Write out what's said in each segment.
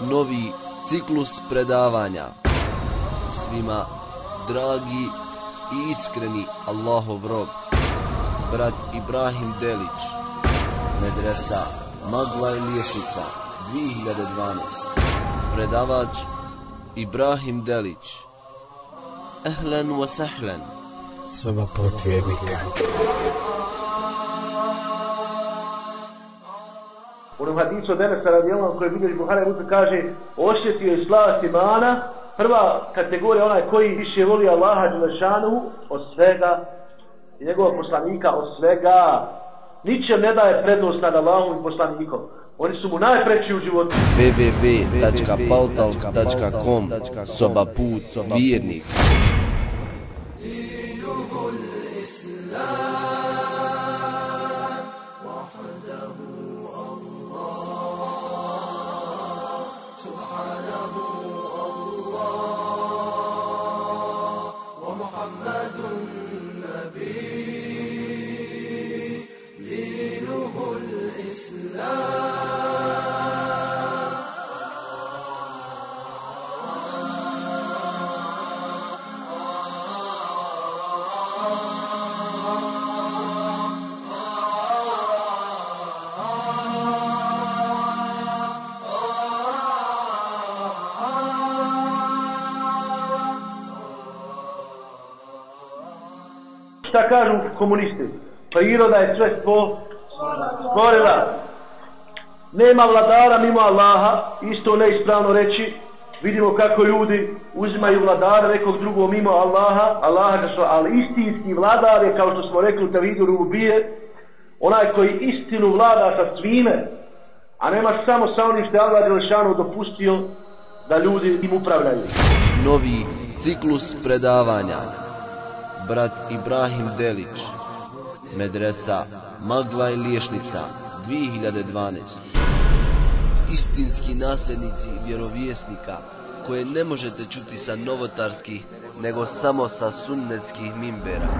novi ciklus predavanja. Svima dragi i iskreni Allahov rob, brat Ibrahim Delić, medresa Magla i Liješnica, 2012. Predavač Ibrahim Delić. Ehlen wa sahlen. Soba potvjernika. U onom hadisu od Enesa radijalom koji vidiš Buhara Musa kaže osjetio je slava imana prva kategorija onaj koji više voli Allaha Đelešanu od svega i njegovog poslanika od svega. Ničem ne daje prednost nad Allahom i poslanikom. Oni su mu najpreći u životu. www.paltalk.com Soba put vjernik komunisti. Priroda je sve stvo stvorila. Nema vladara mimo Allaha isto neispravno reći. Vidimo kako ljudi uzimaju vladara nekog drugog mimo Allaha Allaha što, ali istinski vladar je kao što smo rekli u Tavidu Rubije onaj koji istinu vlada sa svime a nema samo sa onim što je Allah Đelešanu dopustio da ljudi im upravljaju. Novi ciklus predavanja brat Ibrahim Delić, medresa Magla i Liješnica, 2012. Istinski nasljednici vjerovjesnika, koje ne možete čuti sa novotarskih, nego samo sa sunnetskih mimbera.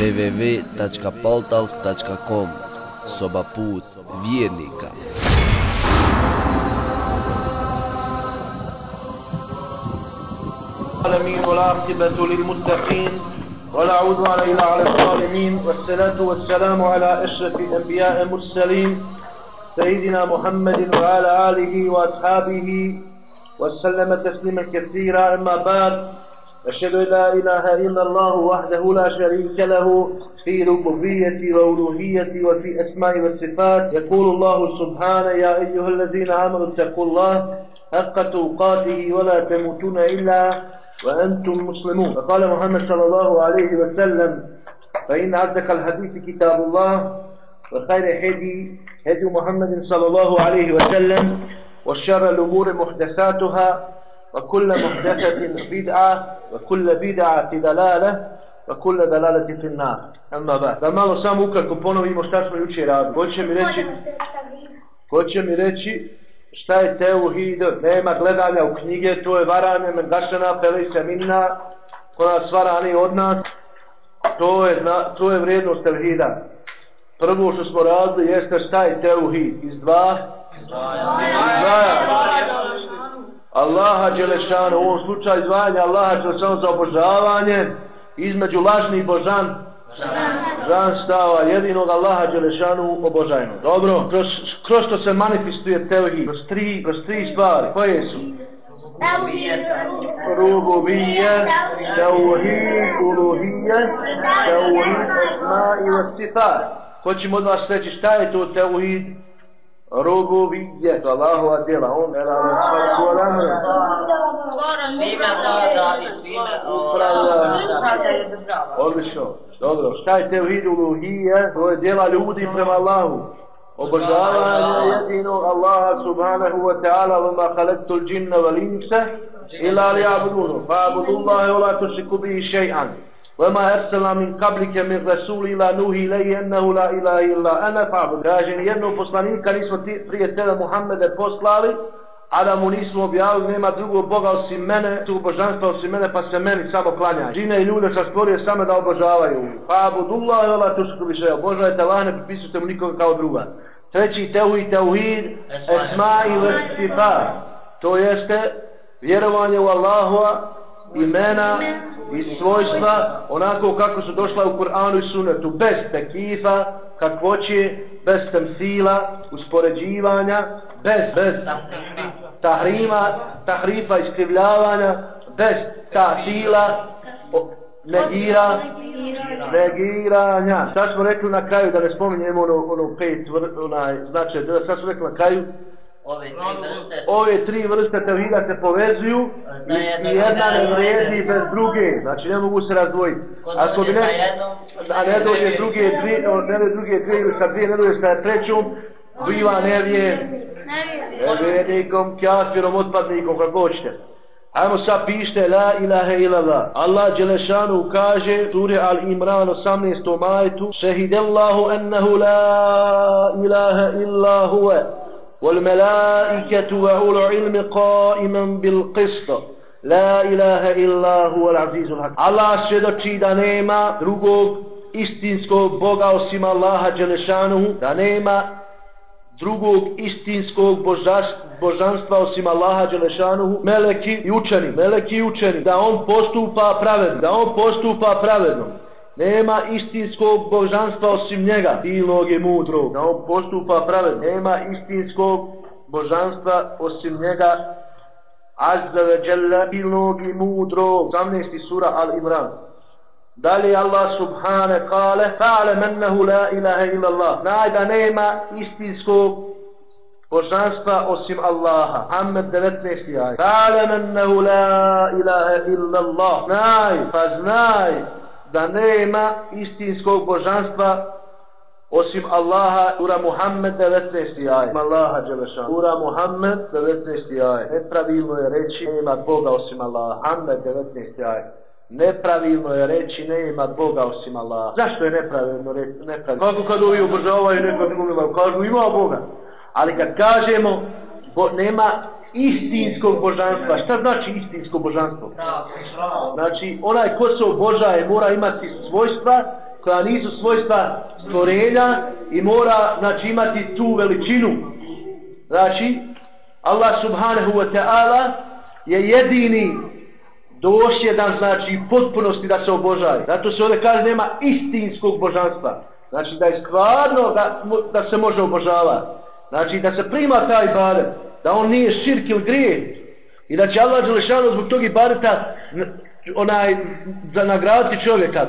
www.paltalk.com Soba put vjernika. العالمين والعاقبة للمتقين ولا عدوان إلا على الظالمين والصلاة والسلام على أشرف الأنبياء المرسلين سيدنا محمد وعلى آله وأصحابه وسلم تسليما كثيرا. أما بعد أشهد أن لا إله إلا الله وحده لا شريك له في ربوبية وألوهية وفي أسماء والصفات يقول الله سبحانه يا أيها الذين آمنوا اتقوا الله حق توقاته ولا تموتون إلا وأنتم مسلمون فقال محمد صلى الله عليه وسلم فإن أصدق الحديث كتاب الله وخير هدي هدي محمد صلى الله عليه وسلم وشر الأمور محدثاتها وكل محدثة بدعة وكل بدعة دلالة وكل دلالة في النار أما بعد da malo samo ukratko ponovimo šta smo juče radili. Ko će mi reći, ko će mi reći šta je teuhid, nema gledanja u knjige, to je varanje mendašana, peli minna, ko nas varani od nas, to je, to je vrijednost teuhida. Prvo što smo radili jeste šta je teuhid, iz dva, izdvaja. Allaha Đelešanu, u ovom slučaju izdvajanja Allaha Đelešanu za obožavanje, između lažnih božan, Zan stava jedinog Allaha Đelešanu obožajno. Dobro, kroz, kroz što se manifestuje tevhid, kroz tri, kroz tri stvari, koje su? Rububije, tevhid, uluhije, tevhid, esma i vasifat. Hoćemo od vas reći šta je to tevhid? Rububije, to Allahova djela, on je na svaku alamu. Odlično. Dobro, šta je tevhid uluhije? To je djela ljudi prema Allahu. Obožavanje jedinog Allaha subhanahu wa ta'ala wa ma khalaqtu al-jinna wal insa illa liya'budun. Fa'budu Allaha wa la tushriku bihi shay'an. وما أرسلنا من قبلك من رسول إلا نوحي إليه أنه لا إله إلا أنا فاعبد. Kaže, nijednog poslanika nismo prije tebe Muhammede poslali, a da mu nismo objavili nema drugog Boga osim mene, su božanstva osim mene, pa se meni samo klanjaju. Žine i ljude sa stvorio samo da obožavaju. Pa budullah i ola tušku više, obožajte Allah, ne pripisujte mu nikoga kao druga. Treći teuhid, teuhid, esma i vestifa. To jeste vjerovanje u Allahova imena i svojstva onako kako su došla u Kur'anu i Sunnetu bez tekifa, kakvoće, bez temsila, uspoređivanja, bez, bez tahrima, tahrifa iskrivljavanja, bez tahila, negira, negiranja. Sad smo rekli na kraju, da ne spominjemo ono, ono pet, onaj, znači, da sad smo rekli na kraju, Ove tri vrste. ove tri vrste tevhida se povezuju i, i jedna ne vrijedi bez druge. Znači ne mogu se razdvojiti. Ako bi ne, a ne dođe druge dvije, ne dođe druge dvije ili sa dvije, ne dođe sa trećom, biva nevije, nevjernikom, kafirom, otpadnikom, kako hoćete. Ajmo sad pište la ilaha illallah. Allah Đelešanu kaže suri Al Imran 18. majetu Šehidellahu ennehu la ilaha illa huve والملائكة وأولو العلم قائما بالقسط لا إله إلا هو العزيز الحكيم الله svjedoči da nema drugog istinskog Boga osim Allaha Đelešanuhu da nema drugog istinskog božanstva osim Allaha Đelešanuhu meleki i učeni meleki i učeni da on postupa pravedno da on postupa pravedno Nema istinskog božanstva osim njega, silnog i mudrog. Da on postupa pravedno. Nema istinskog božanstva osim njega, azza ve jalla, silnog i mudrog. 18. sura Al-Imran. Dalje Allah subhane kale, kale mennehu la ilaha illa Allah. Znaj da nema istinskog božanstva osim Allaha. Ahmed 19. aj. Kale mennehu la ilaha illa Allah. Znaj, pa znaj, da nema istinskog božanstva osim Allaha sura Muhammed 19. aj Allaha Đelešan Sura Muhammed 19. aj nepravilno je reći nema Boga osim Allaha Muhammed 19. aj nepravilno je reći nema Boga osim Allaha zašto je nepravilno reći nepravilno kako kad ovi obožavaju nekog drugima kažu ima Boga ali kad kažemo bo, nema istinskog božanstva. Šta znači istinsko božanstvo? Znači, onaj ko se obožaje mora imati svojstva koja nisu svojstva stvorenja i mora znači, imati tu veličinu. Znači, Allah subhanahu wa ta'ala je jedini došjedan, znači, potpunosti da se obožaje. Zato se ovdje kaže nema istinskog božanstva. Znači, da je stvarno da, da se može obožavati. Znači, da se prima taj badet da on nije širk ili grije i da će Allah Đelešanu zbog tog ibadeta onaj, za nagraditi čovjeka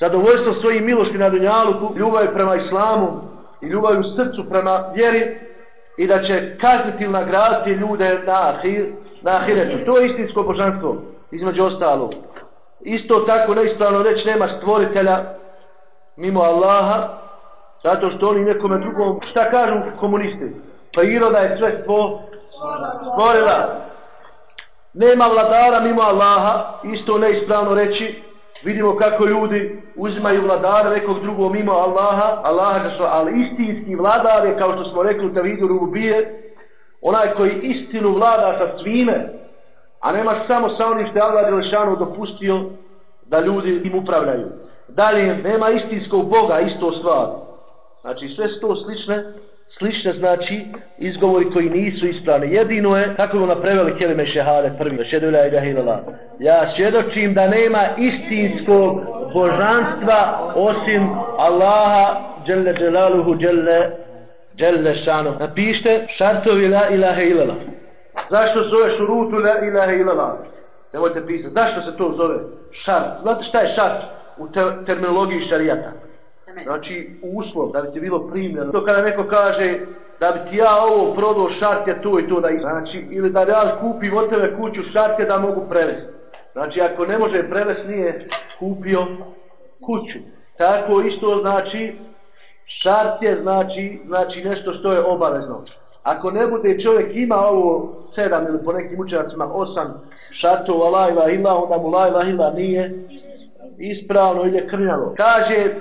zadovoljstvo svojim milosti na dunjalu ljubav prema islamu i ljubav u srcu prema vjeri i da će kazniti ili nagraditi ljude na, ahir, na ahiretu to je istinsko božanstvo između ostalog isto tako neispravno reći nema stvoritelja mimo Allaha zato što oni nekome drugom šta kažu komunisti pa priroda je sve stvo stvorila. Nema vladara mimo Allaha, isto neispravno reći. Vidimo kako ljudi uzimaju vladara nekog drugog mimo Allaha. Allaha što, ali istinski vladar je, kao što smo rekli u Tavidu Rubije, onaj koji istinu vlada sa svime, a nema samo sa onim što je Allah Đelešanu dopustio da ljudi im upravljaju. Dalje, nema istinskog Boga, isto stvar. Znači, sve su to slične slične znači izgovori koji nisu ispravni. Jedino je, kako ono preveli kelime šehade prvi, šedulja i gahilala. Ja svjedočim da nema istinskog božanstva osim Allaha dželle dželaluhu dželle dželle šanu. Napište šartovi la ilaha ilala. Zašto zove šurutu la ilaha illallah? Nemojte pisati. Zašto se to zove šart? Znate šta je šart u te terminologiji šarijata? znači uslov da bi ti bilo primljeno. To kada neko kaže da bi ti ja ovo prodao šart je to i to da i znači ili da ja kupim od tebe kuću šart je da mogu prevesti. Znači ako ne može prevesti nije kupio kuću. Tako isto znači šart je znači, znači nešto što je obavezno. Ako ne bude čovjek ima ovo sedam ili po nekim učenjacima osam šartova lajva ila, onda mu lajva ila nije ispravno ili je krnjalo. Kaže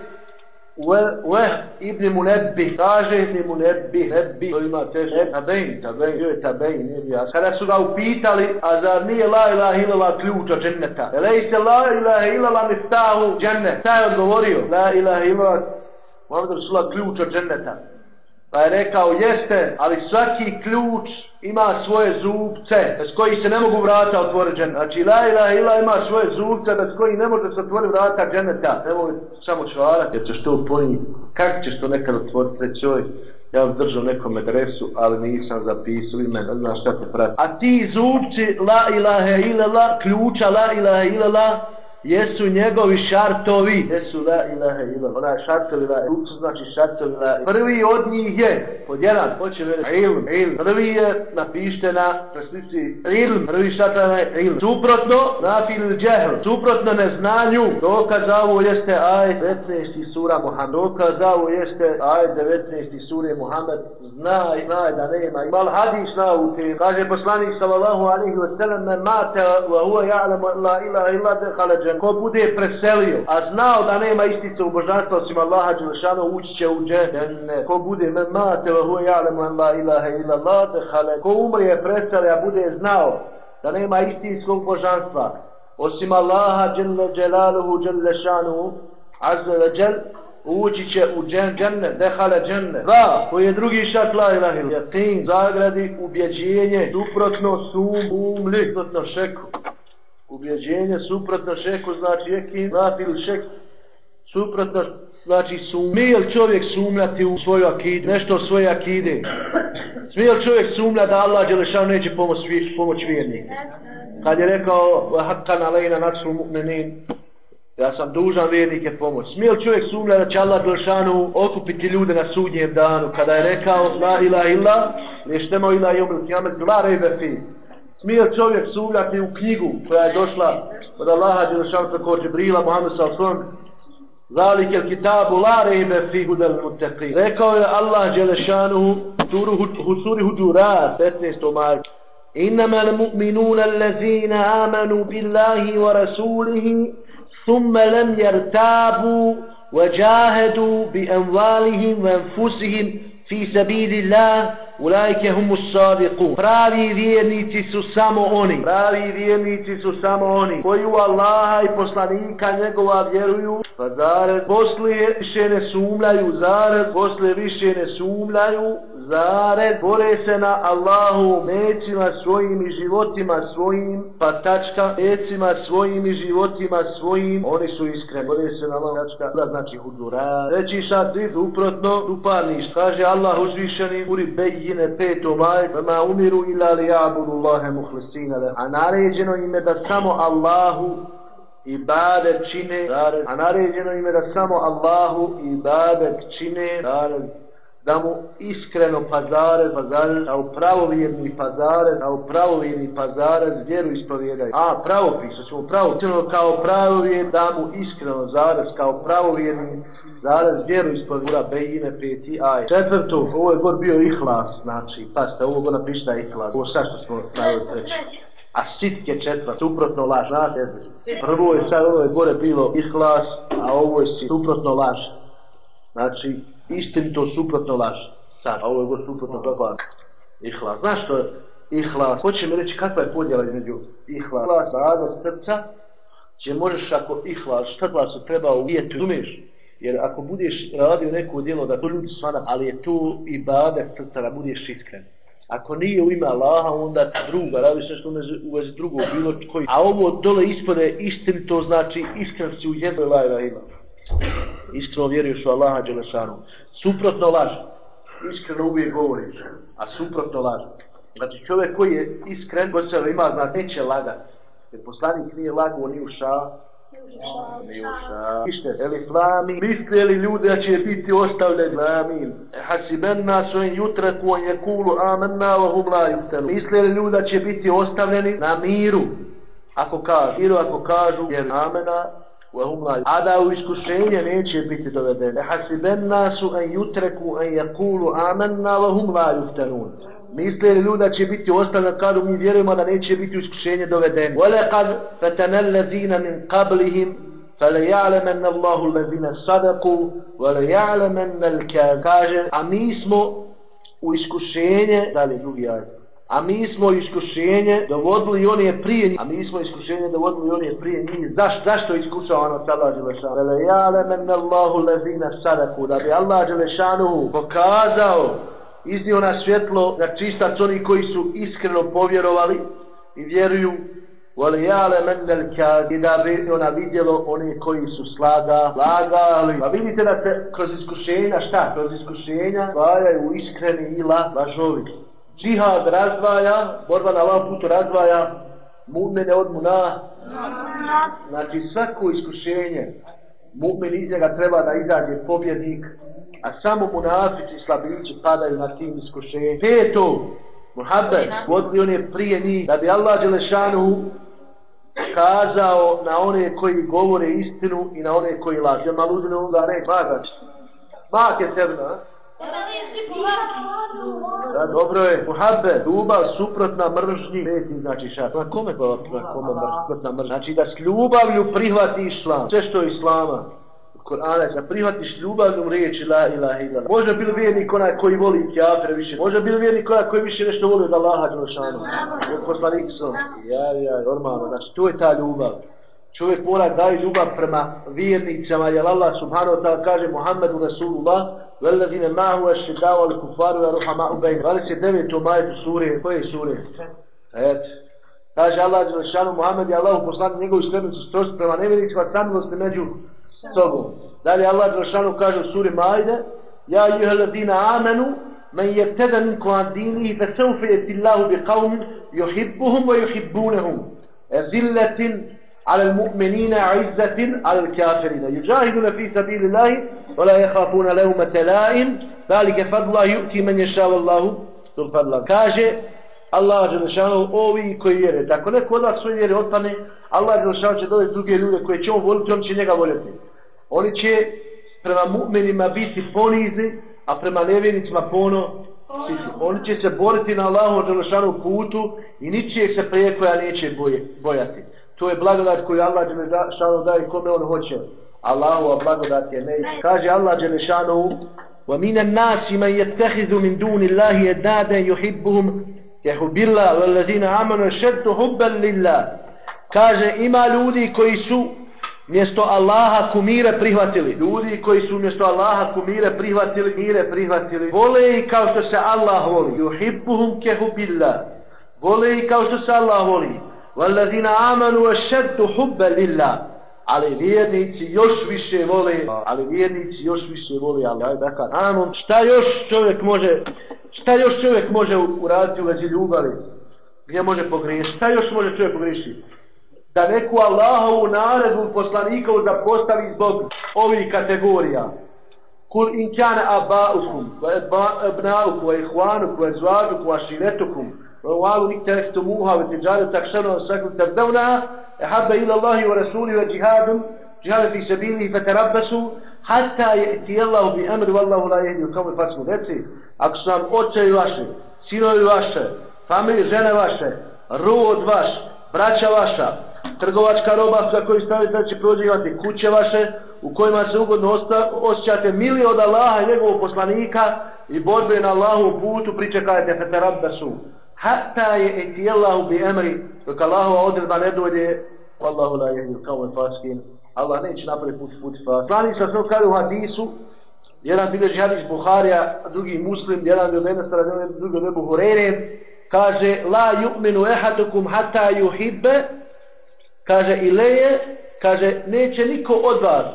Weh ibn Munebbi, kaže ibn Munebbi, Nebbi, to ima teže, tabein, tabein, joj tabein, nije bi jasno. Kada su ga upitali, a zar nije la ilaha ilala ključ od dženneta? Elej se la ilaha ilala miftahu džennet. Šta je odgovorio? La ilaha ilala, Muhammed Rasulullah ključ od dženneta. Pa je rekao, jeste, ali svaki ključ ima svoje zubce, bez koji se ne mogu vrata otvoriti dženeta. Znači, la ilaha ila ima svoje zubce, bez koji ne može se otvoriti vrata dženeta. Nemoj samo čvarati, jer ćeš to pojiti. Kako ćeš to nekad otvoriti, reći oj, ja vam držao nekom adresu, ali nisam zapisao ime, ne znam šta te prati. A ti zubci, la ilaha ila la, ključa la ilaha ila la, jesu njegovi šartovi. Jesu la ilaha ila. Ona je šartovi la. Tu znači šartovi la. Prvi od njih je, pod jedan, hoće veli, ilm, ilm. Prvi je, napište na preslici, ilm. Prvi šartana je ilm. Suprotno, nafil džehl. Suprotno neznanju. Dokaz za ovo jeste aj 19. sura Muhammed. Dokaz za ovo jeste aj 19. sura Muhammed. Znaj, znaj da nema. Mal hadis nauke. Kaže poslanik sallallahu alaihi wa sallam, men mate wa huwa ja'lamu la ilaha illa džehl ko bude preselio, a znao da nema istice u božanstva osim Allaha Đelešanu, ući će u džene. Ko bude men mate wa huwa ja'lamu an la ilaha illa Allah dakhala. Ko umrije preselio, a bude znao da nema istinskog božanstva osim Allaha Đelle Đelaluhu Đelle Azza wa Đel ući će u džen, dženne, dehale dženne. Dva, koji je drugi šak la ilaha illa. Jatin, zagradi, ubjeđenje, suprotno sum, umli, suprotno šeku ubjeđenje suprotno šeku znači jekin ili šek suprotno znači sumije li čovjek sumljati u svoju akidu nešto u svoje akide? Smije li čovjek sumlja da Allah Đelešanu neće pomoć, pomoć vjernik kad je rekao hakkan alejna nasul mu'minin ja sam dužan vjernike pomoć. Smije li čovjek sumlja da će Allah Đelešanu okupiti ljude na sudnjem danu? Kada je rekao la ila ila, neštemo ila jomil kiamet la rejbe fi smije čovjek sumljati u knjigu koja je došla od Allaha Đelešanu tako Džibrila Muhammed Salson Zalik el kitabu la rejbe fi hudel muteqi Rekao je Allah Đelešanu u suri Hudurat 15. maj إنما المؤمنون الذين آمنوا بالله ورسوله ثم لم يرتابوا وجاهدوا بأموالهم وأنفسهم fi sabilillah ulaike humus sadiqun. Pravi vjernici su samo oni. Pravi vjernici su samo oni koji u Allaha i poslanika njegova vjeruju. Pa zare posle više ne sumljaju zare posle više ne sumljaju zare bore se na Allahu mecima svojim i životima svojim. Pa tačka mecima svojim i životima svojim. Oni su iskreni. Bore se na Allahu tačka. Da znači hudura. Reći šat uprotno. Uparniš. Kaže Allah uzvišeni. Uri bejine peto maje, ma umiru ila li ja'budu Allahe muhlisina le. A naređeno ime da samo Allahu ibadet čine, a naređeno ime da samo Allahu ibadet čine, da mu iskreno pazare, pazare, a u pravovjerni pazare, a u pravovjerni pazare vjeru ispovjedaju. A, pravopis, ćemo pravo, kao pravovjer, da mu iskreno zarez, kao pravovjerni zarez vjeru ispod ura bejine peti aj. Četvrto, ovo je god bio ihlas, znači, pasta, ovo god napišta ihlas, ovo sad što smo stavili treći. A sitke četvrt, suprotno laž, znate, prvo je sad ovo je gore bilo ihlas, a ovo je suprotno laž. Znači, istin to suprotno laž. Sad, a ovo je gore suprotno kako ihlas. Znaš što je ihlas? Hoće mi reći kakva je podjela između ihlas? Ihlas, radost srca, će možeš ako ihlas, šta glasu treba uvijeti, umiješ? Jer ako budeš radio neko djelo da to ljudi svana, ali je to i bade srca da budeš iskren. Ako nije u ime Allaha, onda druga, radiš nešto u vezi drugog, bilo koji. A ovo dole ispode istin, to znači iskren si u jednu lajra ima. Iskreno vjeruješ u Allaha Đelešanu. Suprotno laž. Iskreno uvijek govoriš. A suprotno laž. Znači čovjek koji je iskren, koji se ima, znači neće lagat. Jer poslanik nije lago ni u ša, Ište, eli flami, misli li ljudi da će biti ostavljen amin. Hasiben nas o jutra ko je kulu amenna o humlaju telu. Misli li ljudi da će biti ostavljeni na miru. Ako kažu, miru ako kažu, jer amena a da u iskušenje neće biti dovedene. Hasiben nasu en jutreku en jakulu amenna wa hum la yuftanun. Misle li ljudi da će biti ostavljeni kad mi vjerujemo da neće biti iskušenje dovedeni. Wala kad fatana lezina min qablihim fala ya'lamanna Allahu allazina sadaqu wala ya'lamanna al-kadhib. Kaže, a mi smo u iskušenje, da drugi ajet? A mi smo iskušenje dovodili i je prije njih, a mi smo iskušenje dovodili i je prije njih. Zaš, zašto iskušao ono sada Đelešanu? Vele jale men Allahu lezina sadaku, da bi Allah Đelešanu pokazao, iznio na svjetlo, na čistac oni koji su iskreno povjerovali i vjeruju Vole jale mendel kad i da bi ona vidjelo oni koji su slaga, lagali. Pa vidite da se kroz iskušenja, šta? Kroz iskušenja stvajaju iskreni ila lažovi. Džihad razdvaja, borba na ovom putu razdvaja mu'mene od muna. Znači svako iskušenje mu'men iz njega treba da izađe pobjednik, a samo munafici i slabići padaju na tim iskušenjem. Peto, Muhammed, vodili on je prije njih, da bi Allah Đelešanu kazao na one koji govore istinu i na one koji laže. Malo uzine onda ne, magać. Mak je tebna, Da, dobro je. Muhabbe, ljubav suprotna mržnji. Peti znači šta? Na kome pa na kome mrž, suprotna mržnji? Znači da s ljubavlju prihvati islam. Sve što je islama. Kur'ana, da prihvatiš ljubavnom riječi la ilaha illallah. Može bilo vjernik onaj koji voli kjafre više. Može bilo vjernik onaj koji više nešto voli od Allaha Đelšanu. Od poslanik su. Ja, ja, normalno. Znači, to je ta ljubav. Čovjek mora daje ljubav prema vjernicama, jer Allah subhanahu wa ta'ala kaže Muhammedu Rasulullah, velazine mahu ašidao al kufaru ja ruha 29. majetu sure, koje sure? Ajet. Kaže Allah Đelešanu Muhammed i Allahu poslani njegovu skrbnicu strost prema nevjernicima, samilosti među sobom. Dalje Allah Đelešanu kaže u suri Majde, Ja juha ladina amenu, men je teda niko an dini, fe seufe je tillahu bi qavmin, juhibbuhum wa juhibbunehum. Ezilletin على المؤمنين عزة على الكافرين يجاهدون في سبيل الله ولا يخافون لومة لائم ذلك فضل الله يؤتي من يشاء والله ذو الفضل kaže Allah Đelešanu ovi koji vjere. Tako neko od vas svoje vjere otpane, Allah Đelešanu će dodati druge ljude koje će on voliti, on će njega voljeti. Oni će prema mu'menima biti ponizni, a prema nevjernicima pono Oni će se boriti na Allahu Đelešanu putu i ničijeg se prije koja neće boje, bojati. To je blagodat koju Allah Đelešanu daje kome on hoće. Allahu a blagodat je ne. Kaže Allah Đelešanu وَمِنَ النَّاسِ مَنْ يَتَّخِذُ مِنْ دُونِ اللَّهِ يَدَّادًا يُحِبُّهُمْ يَحُبِّ اللَّهِ وَالَّذِينَ آمَنُوا شَدُّ حُبًّا لِلَّهِ Kaže ima ljudi koji su mjesto Allaha kumire prihvatili. Ljudi koji su mjesto Allaha kumire prihvatili, mire prihvatili. Vole i kao što se Allah voli. Yuhibbuhum kehubillah. Vole i kao što se Allah voli. والذين آمنوا أشد حبا لله ali vjernici još više vole, ali vjernici još više vole, ali ajde dakle, anon, šta još čovjek može, šta još čovjek može uraditi u vezi ljubavi, gdje može pogriješiti, šta još može čovjek pogriješiti? Da neku Allahovu naredbu poslanikovu da postavi zbog ovih kategorija. Kul in kjane abaukum, va ebnaukum, va ihvanukum, va zvadukum, va širetukum, وقالوا إن تركتموها وتجارة تخشون وسكن تردونها أحب إلى الله ورسوله وجهاد جهاد في سبيله فتربسوا حتى يأتي الله بأمر والله لا يهدي القوم الفاسقون Reci, ako su vam očevi vaše, sinovi vaše, familije, žene vaše, rod vaš, braća vaša, trgovačka roba za koju stavite da će prođivati kuće vaše, u kojima se ugodno osta, osjećate mili od Allaha i njegovog poslanika i borbe na Allahu putu, pričekajte feterabdasu hatta je eti Allahu bi emri dok Allahova odredba ne dođe Allahu la jehdi kao faskin Allah neće napraviti put put faskin Slani sa sve kada u hadisu jedan bilježi hadis Buharija drugi muslim jedan od Enesa drugi od Ebu Hurere kaže la yu'minu ehadukum hatta yuhibbe kaže ileje kaže neće niko od vas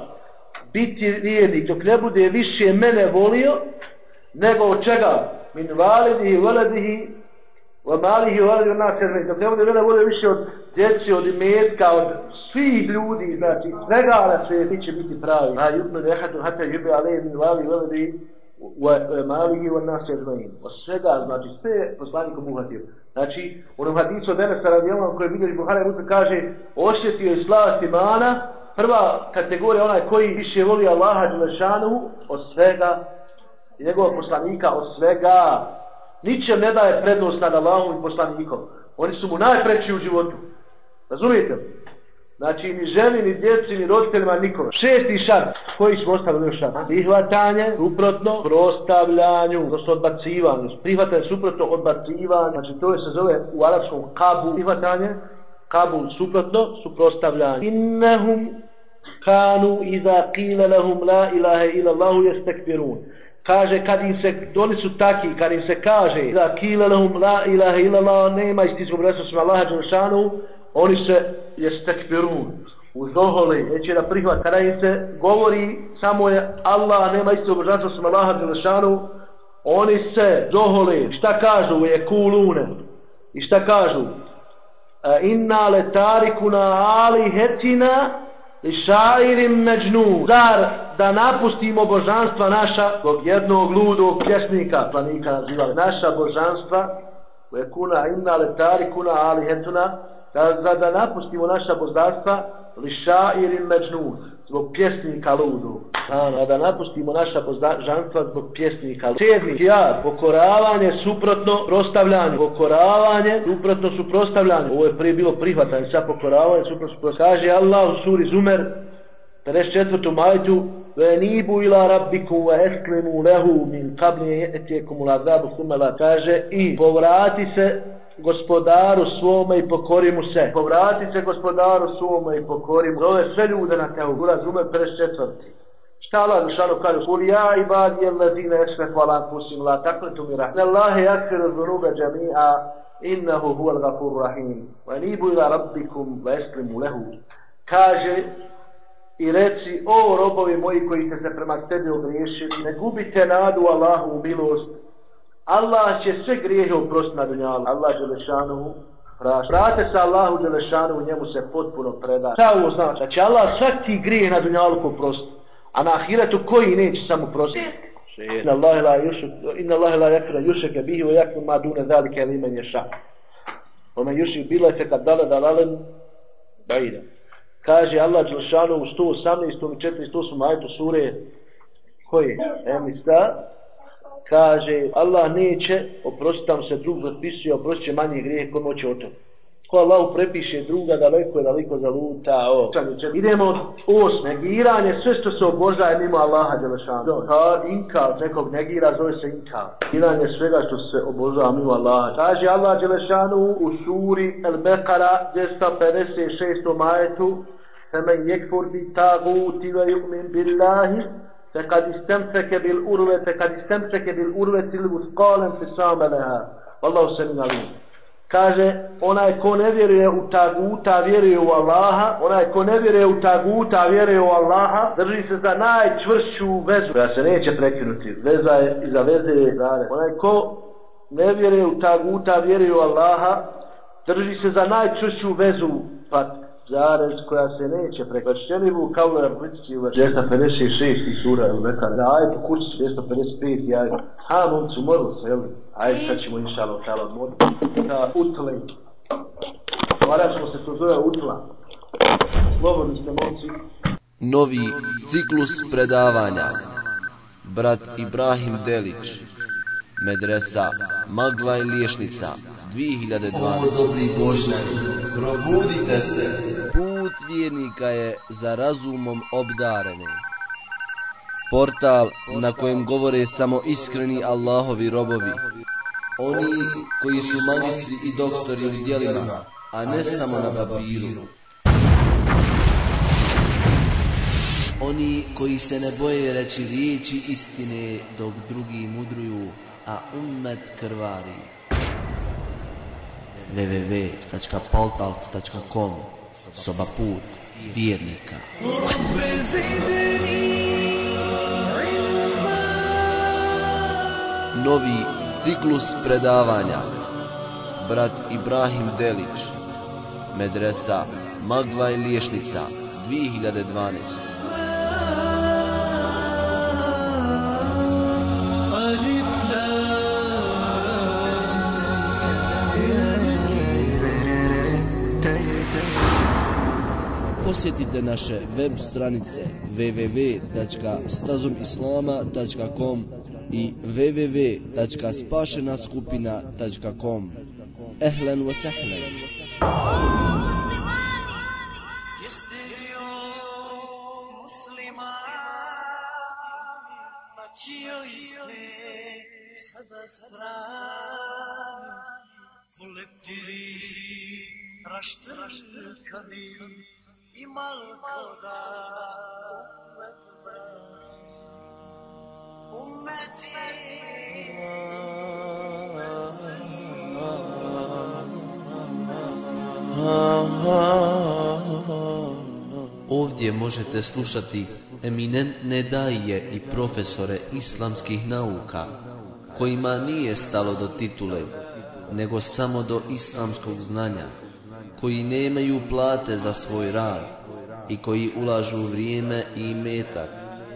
biti vijednik dok ne bude više mene volio nego od čega? Min validihi veledihi wa malihi wa radi nas jer dok ne bude žena bude više od djeci, od imetka, od svih ljudi, znači svega na svijetu će biti pravi. Na jutno nehatu hata jube ale min vali wa wa malihi wa nas jer znaim. Od svega, znači sve poslanikom uhvatio. Znači, u onom hadisu od Enesa radijalama koje je Buhara Musa kaže osjetio je slavost imana prva kategorija onaj koji više voli Allaha Đelešanu od svega i njegovog poslanika od svega ničem ne daje prednost nad Allahom i poslanikom. Oni su mu najpreći u životu. Razumijete? Znači, ni ženi, ni djeci, ni roditeljima, nikome. Šesti šart. Koji smo ostavili još šart? Prihvatanje, suprotno, prostavljanju, odnosno odbacivanju. Prihvatanje, suprotno, odbacivanju. Znači, to je se zove u arapskom kabu. Prihvatanje, kabu, suprotno, suprostavljanje. Innehum kanu iza qila lahum la ilaha ila Allahu jestekbirun. Kaže, kad im se, oni su taki, kad im se kaže, da qila la ilaha illallah, nema istinskog resursa Allaha Đelšanu, oni se jestekbirun uzoholi, neće da prihvat kada im se govori samo je Allah nema istinskog božanstva sam Allaha Đelešanu oni se zoholi šta kažu? Je kulune i šta kažu? Inna le tarikuna ali i šairim međnu zar da napustimo božanstva naša zbog jednog ludog pjesnika? Planika nazivali naša božanstva. Koje kuna inna letari kuna ali hetuna da, da, da napustimo naša božanstva liša ili međnu zbog pjesnika ludu a, da napustimo naša božanstva zbog pjesnika ludu sedmi ja, pokoravanje suprotno prostavljanje pokoravanje suprotno suprostavljanje. ovo je prije bilo prihvatanje sad pokoravanje suprotno su kaže Allah u suri Zumer 54. majtu venibu ila rabbiku wa eslimu lehu min qabli etijekum ulazabu sumela kaže i povrati se gospodaru svome i pokori mu se. Povrati se gospodaru svome i pokori mu. Zove sve ljude na tehu. Gura zume 54. Šta Allah Žešanu kaže? Kul ja ibadi je lezine esref kusim la takle tu mi rahim. Ne Allahe jakfiru zunube džami'a innahu huval gafur rahim. Wa nibu ila rabbikum wa eslimu lehu. Kaže i reci, o robovi moji koji ste se prema tebi ogriješili, ne gubite nadu Allahu u milost, Allah će sve grijehe uprostiti na dunjalu. Allah je lešanu prašta. Vrate se Allahu je lešanu, njemu se potpuno preda. Šta ovo znači? Da će Allah svaki grije na dunjalu uprostiti. A na ahiretu koji neće samo prostiti? Inna Allahe la yushrik inna Allahe la yakra yushrika bihi wa yakra ma duna zalika liman yasha. Wa man yushrik billahi faqad dalla dalalan ba'ida. Kaže Allah dželešanu u 118. i 408. ajetu sure koji? Emista kaže Allah neće oprostiti tam se drug zapisuje oprostit će manje grije ko moće o tom ko Allah prepiše druga daleko je daleko zaluta o. idemo os negiranje sve što se obožaje mimo Allaha Đelešanu ka inka nekog negira zove se inka negiranje svega što se obožava mimo Allaha kaže Allah Đelešanu u suri El Bekara 256. majetu Femen yekfur bi taguti ve yu'min billahi فقد استمسك بالأروة فقد استمسك بالأروة الوثقال انفصام لها والله سلم عليم kaže onaj ko ne vjeruje u taguta vjeruje u Allaha onaj ko ne vjeruje u taguta vjeruje u Allaha drži se za najčvršću vezu koja se neće prekinuti veza je iza veze je zare onaj ko ne vjeruje u taguta vjeruje u Allaha drži se za najčvršću vezu pa zarez koja se neće prekvačeni bu kao na blici u 256. sura ili neka da. Ajde kući 255. i ajde ha momcu morali se jel ajde sad ćemo inšalo tala modu da utle Hvala smo se to zove utla. Slobodni ste momci. Novi ciklus predavanja. Brat Ibrahim Delić Medresa Magla i Liješnica 2012 O dobri Božnjani, probudite se Put vjernika je za razumom obdareni. Portal na kojem govore samo iskreni Allahovi robovi. Oni koji su magistri i doktori u dijelima, a ne samo na papiru. Oni koji se ne boje reći riječi istine dok drugi mudruju, a ummet krvari www.poltalk.com Soba put vjernika. Novi ciklus predavanja. Brat Ibrahim Delić. Medresa Magla i Liješnica 2012. posjetite naše web stranice www.stazomislama.com i www.spašenaskupina.com Ehlen wasahlen. Rashtra, rashtra, rashtra, Imal malo da umet umeti Ovdje možete slušati eminentne daje i profesore islamskih nauka, kojima nije stalo do titule, nego samo do islamskog znanja, koji nemaju plate za svoj rad i koji ulažu vrijeme i metak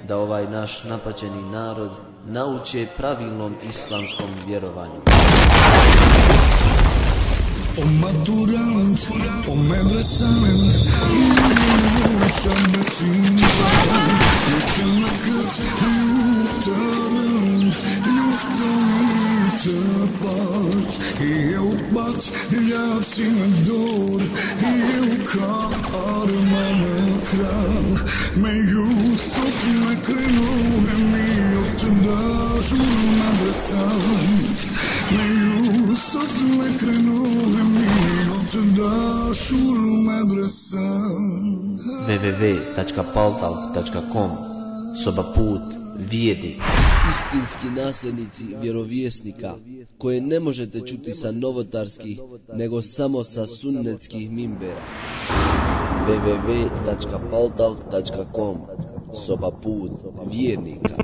da ovaj naš napaćeni narod nauče pravilnom islamskom vjerovanju. O maturant, o medresant, imamo besinta, geçenakıt muhtarant, luftan part, eu bat, ljacin dor, eu ka arman krah, me Jusuf me krenuhe mi od dažur medresant, me Jusuf me krenuhe www.paltal.com Soba put vijedi. Istinski nasljednici vjerovjesnika koje ne možete čuti sa novotarskih nego samo sa sunnetskih mimbera. www.paltalk.com Soba put vjernika.